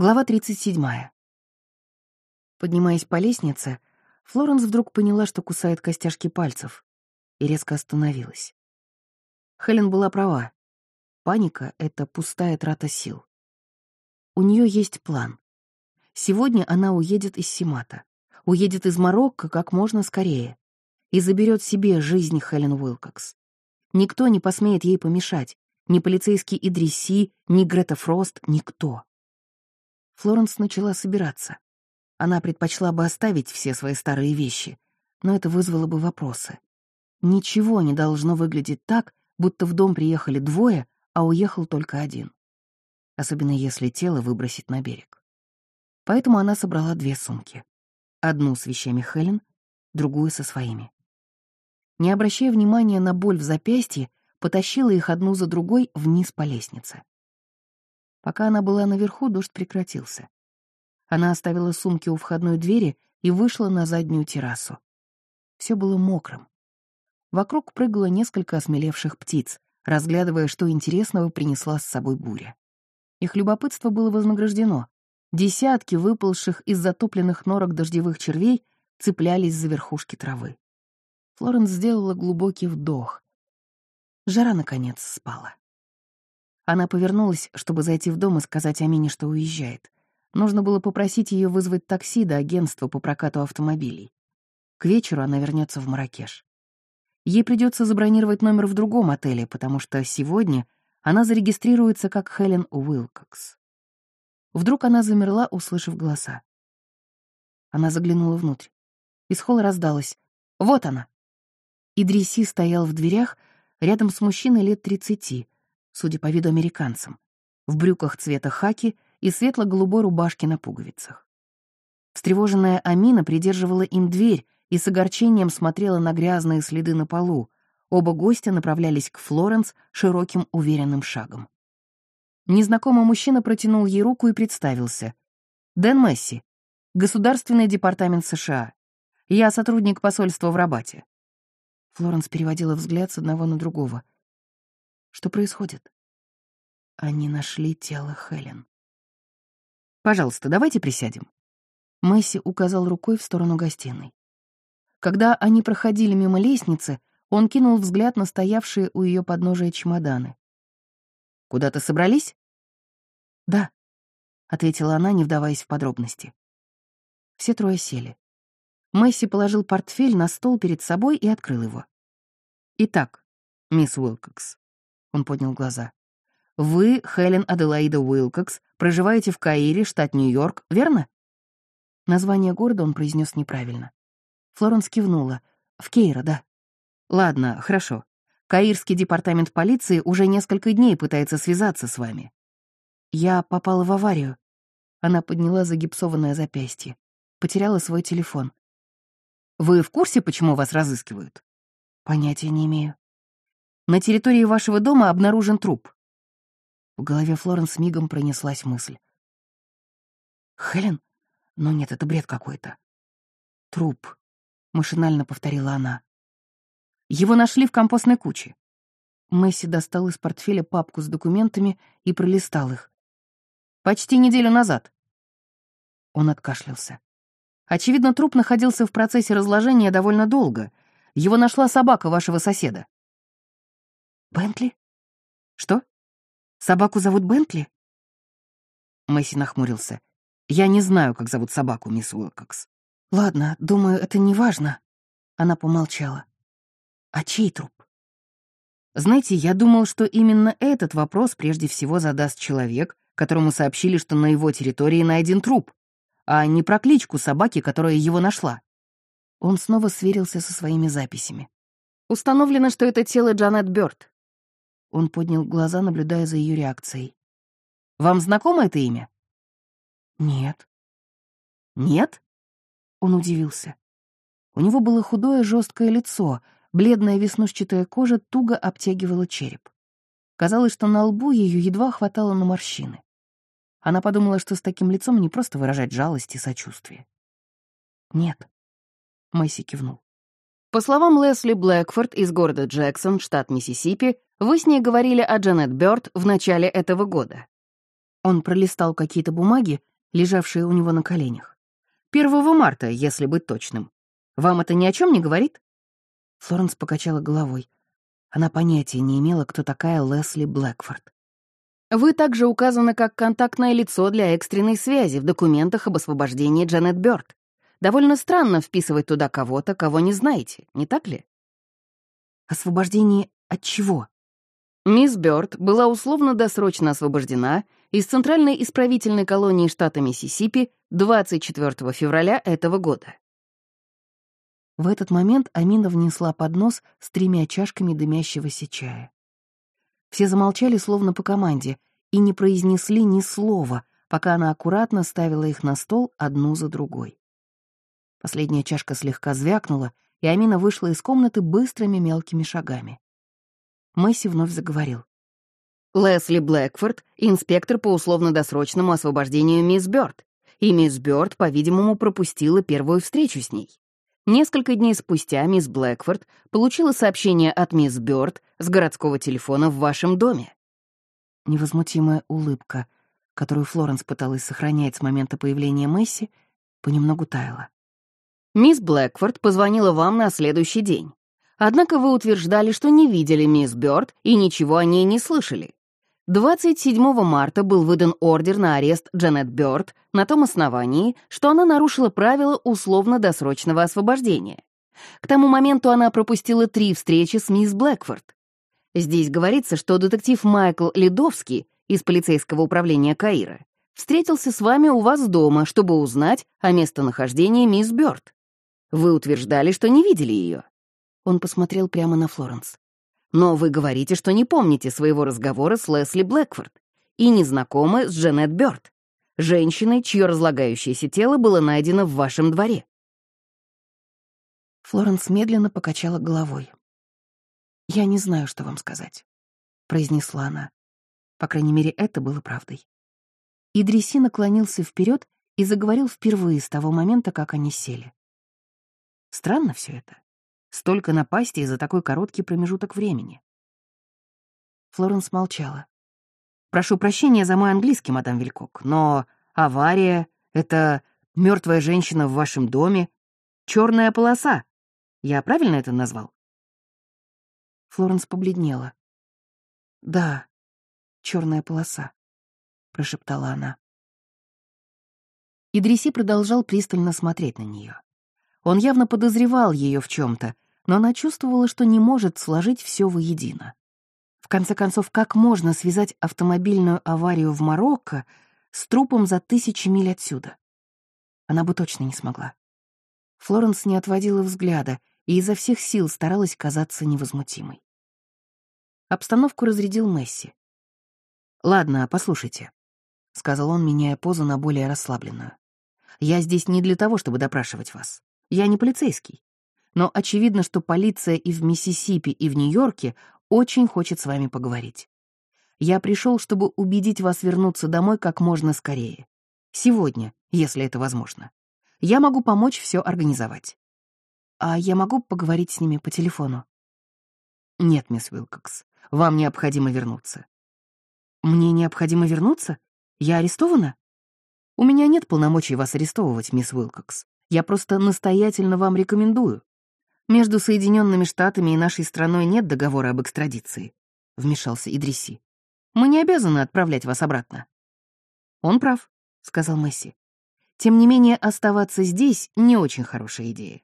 Глава 37. Поднимаясь по лестнице, Флоренс вдруг поняла, что кусает костяшки пальцев, и резко остановилась. Хелен была права. Паника — это пустая трата сил. У нее есть план. Сегодня она уедет из Симата, уедет из Марокко как можно скорее и заберет себе жизнь Хелен Уилкокс. Никто не посмеет ей помешать, ни полицейский Идрисси, ни Грета Фрост, никто. Флоренс начала собираться. Она предпочла бы оставить все свои старые вещи, но это вызвало бы вопросы. Ничего не должно выглядеть так, будто в дом приехали двое, а уехал только один. Особенно если тело выбросить на берег. Поэтому она собрала две сумки. Одну с вещами Хелен, другую со своими. Не обращая внимания на боль в запястье, потащила их одну за другой вниз по лестнице. Пока она была наверху, дождь прекратился. Она оставила сумки у входной двери и вышла на заднюю террасу. Все было мокрым. Вокруг прыгало несколько осмелевших птиц, разглядывая, что интересного принесла с собой буря. Их любопытство было вознаграждено. Десятки выползших из затопленных норок дождевых червей цеплялись за верхушки травы. Флоренс сделала глубокий вдох. Жара, наконец, спала. Она повернулась, чтобы зайти в дом и сказать Амине, что уезжает. Нужно было попросить ее вызвать такси до агентства по прокату автомобилей. К вечеру она вернется в Маракеш. Ей придется забронировать номер в другом отеле, потому что сегодня она зарегистрируется как Хелен Уилкокс. Вдруг она замерла, услышав голоса. Она заглянула внутрь. Из холла раздалась. «Вот она!» Идриси стоял в дверях рядом с мужчиной лет тридцати, судя по виду американцам, в брюках цвета хаки и светло-голубой рубашке на пуговицах. Встревоженная Амина придерживала им дверь и с огорчением смотрела на грязные следы на полу. Оба гостя направлялись к Флоренс широким уверенным шагом. Незнакомый мужчина протянул ей руку и представился. «Дэн Месси, Государственный департамент США. Я сотрудник посольства в Рабате». Флоренс переводила взгляд с одного на другого — что происходит? Они нашли тело Хелен. «Пожалуйста, давайте присядем». Месси указал рукой в сторону гостиной. Когда они проходили мимо лестницы, он кинул взгляд на стоявшие у ее подножия чемоданы. «Куда-то собрались?» «Да», — ответила она, не вдаваясь в подробности. Все трое сели. Месси положил портфель на стол перед собой и открыл его. «Итак, мисс Уилкокс, он поднял глаза. «Вы, Хелен Аделаида Уилкокс, проживаете в Каире, штат Нью-Йорк, верно?» Название города он произнес неправильно. Флоренс кивнула. «В Кейра, да». «Ладно, хорошо. Каирский департамент полиции уже несколько дней пытается связаться с вами». «Я попала в аварию». Она подняла загипсованное запястье. Потеряла свой телефон. «Вы в курсе, почему вас разыскивают?» «Понятия не имею». На территории вашего дома обнаружен труп». В голове Флоренс мигом пронеслась мысль. «Хелен? Но нет, это бред какой-то». «Труп», — машинально повторила она. «Его нашли в компостной куче». Месси достал из портфеля папку с документами и пролистал их. «Почти неделю назад». Он откашлялся. Очевидно, труп находился в процессе разложения довольно долго. Его нашла собака вашего соседа. Бентли? Что? Собаку зовут Бентли? Месси нахмурился. Я не знаю, как зовут собаку, мисс Уилкокс. Ладно, думаю, это не важно. Она помолчала. А чей труп? Знаете, я думал, что именно этот вопрос прежде всего задаст человек, которому сообщили, что на его территории найден труп, а не про кличку собаки, которая его нашла. Он снова сверился со своими записями. Установлено, что это тело Джанет Бёрд. Он поднял глаза, наблюдая за ее реакцией. «Вам знакомо это имя?» «Нет». «Нет?» Он удивился. У него было худое жесткое лицо, бледная веснушчатая кожа туго обтягивала череп. Казалось, что на лбу ее едва хватало на морщины. Она подумала, что с таким лицом не просто выражать жалость и сочувствие. «Нет», — Мэйси кивнул. По словам Лесли Блэкфорд из города Джексон, штат Миссисипи, вы с ней говорили о Джанет Бёрд в начале этого года. Он пролистал какие-то бумаги, лежавшие у него на коленях. «Первого марта, если быть точным. Вам это ни о чем не говорит?» Флоренс покачала головой. Она понятия не имела, кто такая Лесли Блэкфорд. Вы также указаны как контактное лицо для экстренной связи в документах об освобождении Джанет Бёрд. Довольно странно вписывать туда кого-то, кого не знаете, не так ли? Освобождение от чего? Мисс Бёрд была условно-досрочно освобождена из Центральной исправительной колонии штата Миссисипи 24 февраля этого года. В этот момент Амина внесла поднос с тремя чашками дымящегося чая. Все замолчали словно по команде и не произнесли ни слова, пока она аккуратно ставила их на стол одну за другой. Последняя чашка слегка звякнула, и Амина вышла из комнаты быстрыми мелкими шагами. Месси вновь заговорил. «Лесли Блэкфорд — инспектор по условно-досрочному освобождению мисс Бёрд, и мисс Бёрд, по-видимому, пропустила первую встречу с ней. Несколько дней спустя мисс Блэкфорд получила сообщение от мисс Бёрд с городского телефона в вашем доме». Невозмутимая улыбка, которую Флоренс пыталась сохранять с момента появления Месси, понемногу таяла. Мисс Блэкфорд позвонила вам на следующий день. Однако вы утверждали, что не видели мисс Бёрд и ничего о ней не слышали. 27 марта был выдан ордер на арест Джанет Бёрд на том основании, что она нарушила правила условно-досрочного освобождения. К тому моменту она пропустила три встречи с мисс Блэкфорд. Здесь говорится, что детектив Майкл Ледовский из полицейского управления Каира встретился с вами у вас дома, чтобы узнать о местонахождении мисс Бёрд. Вы утверждали, что не видели ее. Он посмотрел прямо на Флоренс. Но вы говорите, что не помните своего разговора с Лесли Блэкфорд и не знакомы с Джанет Бёрд, женщиной, чье разлагающееся тело было найдено в вашем дворе. Флоренс медленно покачала головой. «Я не знаю, что вам сказать», — произнесла она. По крайней мере, это было правдой. Идриси наклонился вперед и заговорил впервые с того момента, как они сели. Странно все это. Столько напастей за такой короткий промежуток времени. Флоренс молчала. «Прошу прощения за мой английский, мадам Вилькок, но авария — это мертвая женщина в вашем доме, черная полоса. Я правильно это назвал?» Флоренс побледнела. «Да, черная полоса», — прошептала она. Идриси продолжал пристально смотреть на нее. Он явно подозревал ее в чем-то, но она чувствовала, что не может сложить все воедино. В конце концов, как можно связать автомобильную аварию в Марокко с трупом за тысячи миль отсюда? Она бы точно не смогла. Флоренс не отводила взгляда и изо всех сил старалась казаться невозмутимой. Обстановку разрядил Месси. «Ладно, послушайте», — сказал он, меняя позу на более расслабленную. «Я здесь не для того, чтобы допрашивать вас. Я не полицейский. Но очевидно, что полиция и в Миссисипи, и в Нью-Йорке очень хочет с вами поговорить. Я пришел, чтобы убедить вас вернуться домой как можно скорее. Сегодня, если это возможно. Я могу помочь все организовать. А я могу поговорить с ними по телефону? Нет, мисс Уилкокс, вам необходимо вернуться. Мне необходимо вернуться? Я арестована? У меня нет полномочий вас арестовывать, мисс Уилкокс. Я просто настоятельно вам рекомендую. Между Соединенными Штатами и нашей страной нет договора об экстрадиции», — вмешался Идриси. «Мы не обязаны отправлять вас обратно». «Он прав», — сказал Месси. «Тем не менее, оставаться здесь — не очень хорошая идея.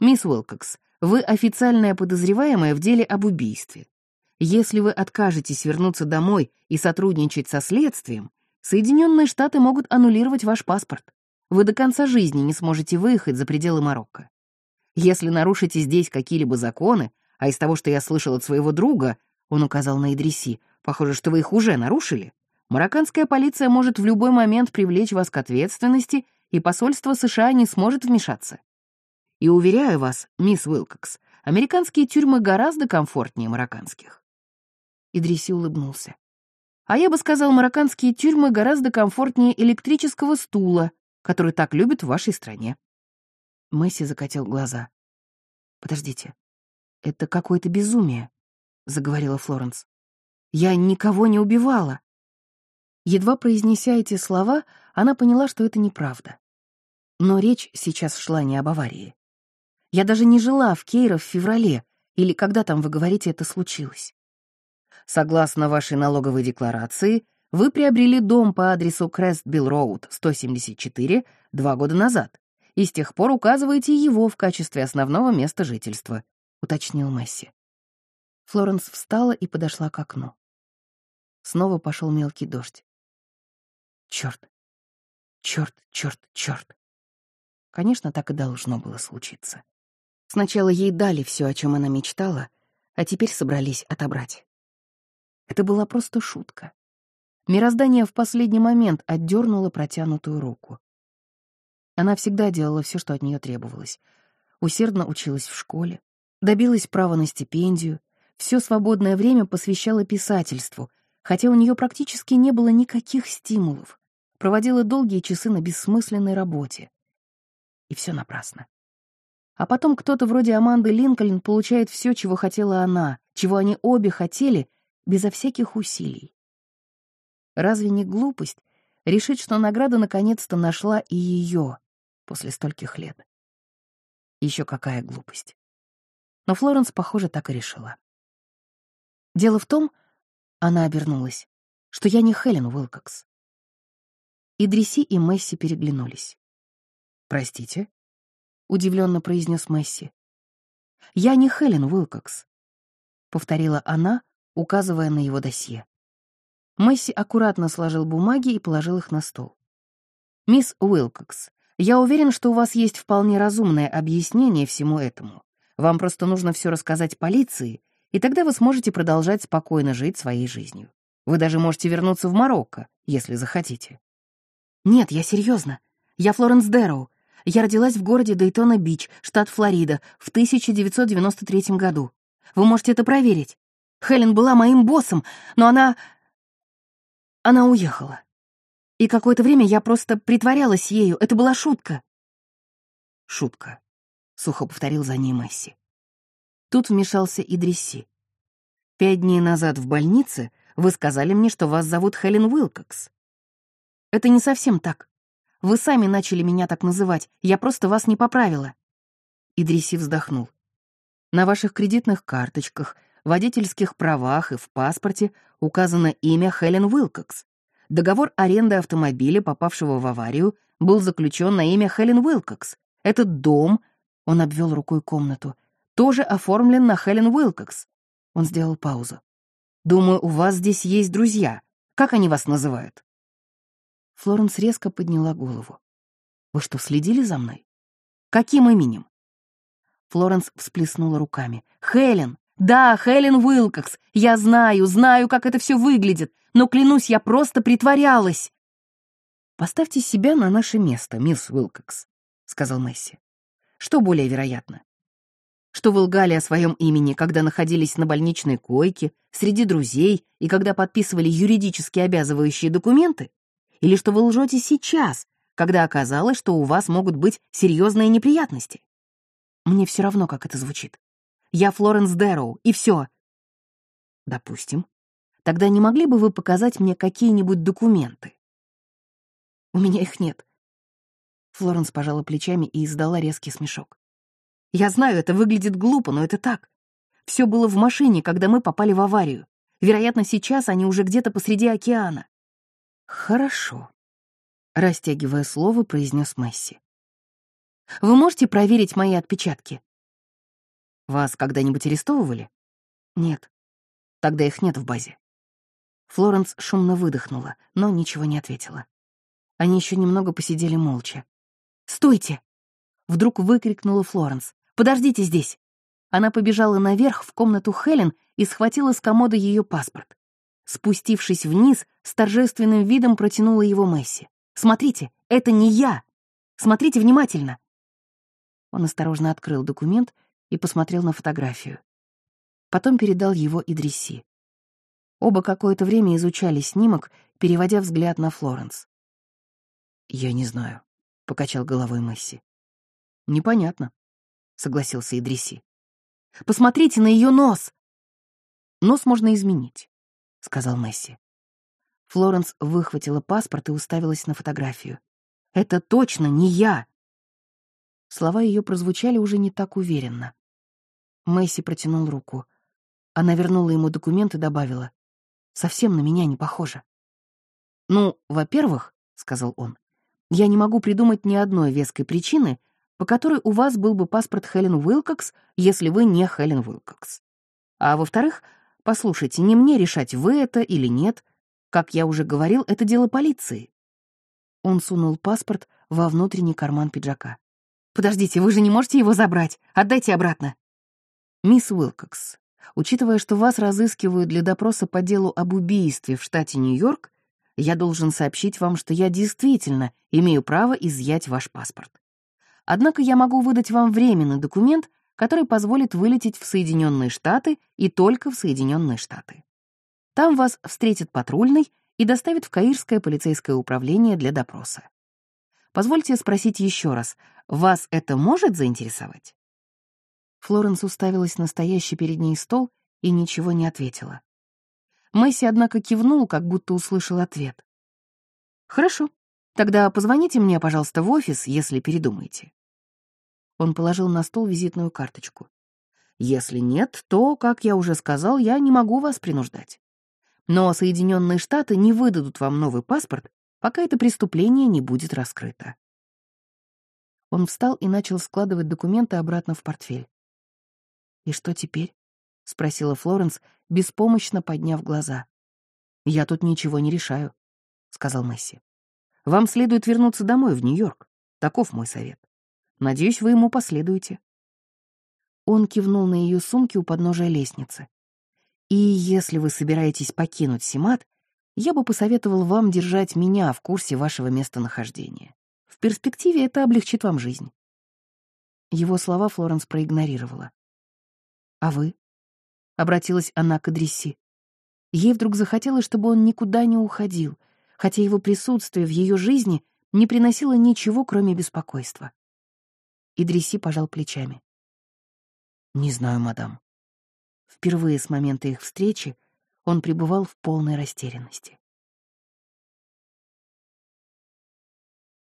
Мисс Уилкокс, вы официальная подозреваемая в деле об убийстве. Если вы откажетесь вернуться домой и сотрудничать со следствием, Соединенные Штаты могут аннулировать ваш паспорт вы до конца жизни не сможете выехать за пределы Марокко. Если нарушите здесь какие-либо законы, а из того, что я слышал от своего друга, он указал на Идриси, похоже, что вы их уже нарушили, марокканская полиция может в любой момент привлечь вас к ответственности, и посольство США не сможет вмешаться. И уверяю вас, мисс Уилкокс, американские тюрьмы гораздо комфортнее марокканских. Идриси улыбнулся. А я бы сказал, марокканские тюрьмы гораздо комфортнее электрического стула, который так любят в вашей стране». Месси закатил глаза. «Подождите, это какое-то безумие», — заговорила Флоренс. «Я никого не убивала». Едва произнеся эти слова, она поняла, что это неправда. Но речь сейчас шла не об аварии. Я даже не жила в Кейро в феврале, или когда там, вы говорите, это случилось. Согласно вашей налоговой декларации, вы приобрели дом по адресу Крестбилл Роуд, 174, два года назад, и с тех пор указываете его в качестве основного места жительства», — уточнил Месси. Флоренс встала и подошла к окну. Снова пошел мелкий дождь. Черт, черт, черт, черт. Конечно, так и должно было случиться. Сначала ей дали все, о чем она мечтала, а теперь собрались отобрать. Это была просто шутка. Мироздание в последний момент отдернуло протянутую руку. Она всегда делала все, что от нее требовалось. Усердно училась в школе, добилась права на стипендию, все свободное время посвящала писательству, хотя у нее практически не было никаких стимулов. Проводила долгие часы на бессмысленной работе. И все напрасно. А потом кто-то вроде Аманды Линкольн получает все, чего хотела она, чего они обе хотели, безо всяких усилий. Разве не глупость решить, что награда наконец-то нашла и ее после стольких лет? Еще какая глупость. Но Флоренс, похоже, так и решила. Дело в том, она обернулась, что я не Хелен Уилкокс. Идриси и Месси переглянулись. «Простите?» — удивленно произнес Месси. «Я не Хелен Уилкокс», — повторила она, указывая на его досье. Месси аккуратно сложил бумаги и положил их на стол. «Мисс Уилкокс, я уверен, что у вас есть вполне разумное объяснение всему этому. Вам просто нужно все рассказать полиции, и тогда вы сможете продолжать спокойно жить своей жизнью. Вы даже можете вернуться в Марокко, если захотите». «Нет, я серьезно. Я Флоренс Дэроу. Я родилась в городе Дейтона-Бич, штат Флорида, в 1993 году. Вы можете это проверить. Хелен была моим боссом, но она она уехала. И какое-то время я просто притворялась ею. Это была шутка. Шутка, — сухо повторил за ней Месси. Тут вмешался Идрисси. Пять дней назад в больнице вы сказали мне, что вас зовут Хелен Уилкокс. Это не совсем так. Вы сами начали меня так называть, я просто вас не поправила. Идриси вздохнул. На ваших кредитных карточках водительских правах и в паспорте указано имя Хелен Уилкокс. Договор аренды автомобиля, попавшего в аварию, был заключен на имя Хелен Уилкокс. Этот дом, он обвел рукой комнату, тоже оформлен на Хелен Уилкокс. Он сделал паузу. «Думаю, у вас здесь есть друзья. Как они вас называют?» Флоренс резко подняла голову. «Вы что, следили за мной? Каким именем?» Флоренс всплеснула руками. «Хелен! Да, Хелен Уилкокс, я знаю, знаю, как это все выглядит, но, клянусь, я просто притворялась. «Поставьте себя на наше место, мисс Уилкокс», — сказал Месси. «Что более вероятно? Что вы лгали о своем имени, когда находились на больничной койке, среди друзей и когда подписывали юридически обязывающие документы? Или что вы лжете сейчас, когда оказалось, что у вас могут быть серьезные неприятности? Мне все равно, как это звучит. Я Флоренс Дэроу, и все. Допустим. Тогда не могли бы вы показать мне какие-нибудь документы? У меня их нет. Флоренс пожала плечами и издала резкий смешок. Я знаю, это выглядит глупо, но это так. Все было в машине, когда мы попали в аварию. Вероятно, сейчас они уже где-то посреди океана. Хорошо. Растягивая слово, произнес Месси. Вы можете проверить мои отпечатки? Вас когда-нибудь арестовывали? Нет. Тогда их нет в базе. Флоренс шумно выдохнула, но ничего не ответила. Они еще немного посидели молча. «Стойте!» Вдруг выкрикнула Флоренс. «Подождите здесь!» Она побежала наверх в комнату Хелен и схватила с комода ее паспорт. Спустившись вниз, с торжественным видом протянула его Месси. «Смотрите, это не я! Смотрите внимательно!» Он осторожно открыл документ и посмотрел на фотографию. Потом передал его Идриси. Оба какое-то время изучали снимок, переводя взгляд на Флоренс. «Я не знаю», — покачал головой Месси. «Непонятно», — согласился Идриси. «Посмотрите на ее нос!» «Нос можно изменить», — сказал Месси. Флоренс выхватила паспорт и уставилась на фотографию. «Это точно не я!» Слова ее прозвучали уже не так уверенно. Мэйси протянул руку. Она вернула ему документ и добавила. «Совсем на меня не похоже». «Ну, во-первых, — сказал он, — я не могу придумать ни одной веской причины, по которой у вас был бы паспорт Хелен Уилкокс, если вы не Хелен Уилкокс. А во-вторых, послушайте, не мне решать, вы это или нет. Как я уже говорил, это дело полиции. Он сунул паспорт во внутренний карман пиджака. «Подождите, вы же не можете его забрать. Отдайте обратно». «Мисс Уилкокс, учитывая, что вас разыскивают для допроса по делу об убийстве в штате Нью-Йорк, я должен сообщить вам, что я действительно имею право изъять ваш паспорт. Однако я могу выдать вам временный документ, который позволит вылететь в Соединенные Штаты и только в Соединенные Штаты. Там вас встретит патрульный и доставит в Каирское полицейское управление для допроса. Позвольте спросить еще раз, вас это может заинтересовать? Флоренс уставилась на стоящий перед ней стол и ничего не ответила. Месси, однако, кивнул, как будто услышал ответ. «Хорошо. Тогда позвоните мне, пожалуйста, в офис, если передумаете». Он положил на стол визитную карточку. «Если нет, то, как я уже сказал, я не могу вас принуждать. Но Соединенные Штаты не выдадут вам новый паспорт, пока это преступление не будет раскрыто». Он встал и начал складывать документы обратно в портфель. «И что теперь?» — спросила Флоренс, беспомощно подняв глаза. «Я тут ничего не решаю», — сказал Месси. «Вам следует вернуться домой, в Нью-Йорк. Таков мой совет. Надеюсь, вы ему последуете». Он кивнул на ее сумки у подножия лестницы. «И если вы собираетесь покинуть Симат, я бы посоветовал вам держать меня в курсе вашего местонахождения. В перспективе это облегчит вам жизнь». Его слова Флоренс проигнорировала. «А вы?» — обратилась она к Адресси. Ей вдруг захотелось, чтобы он никуда не уходил, хотя его присутствие в ее жизни не приносило ничего, кроме беспокойства. Идриси пожал плечами. «Не знаю, мадам». Впервые с момента их встречи он пребывал в полной растерянности.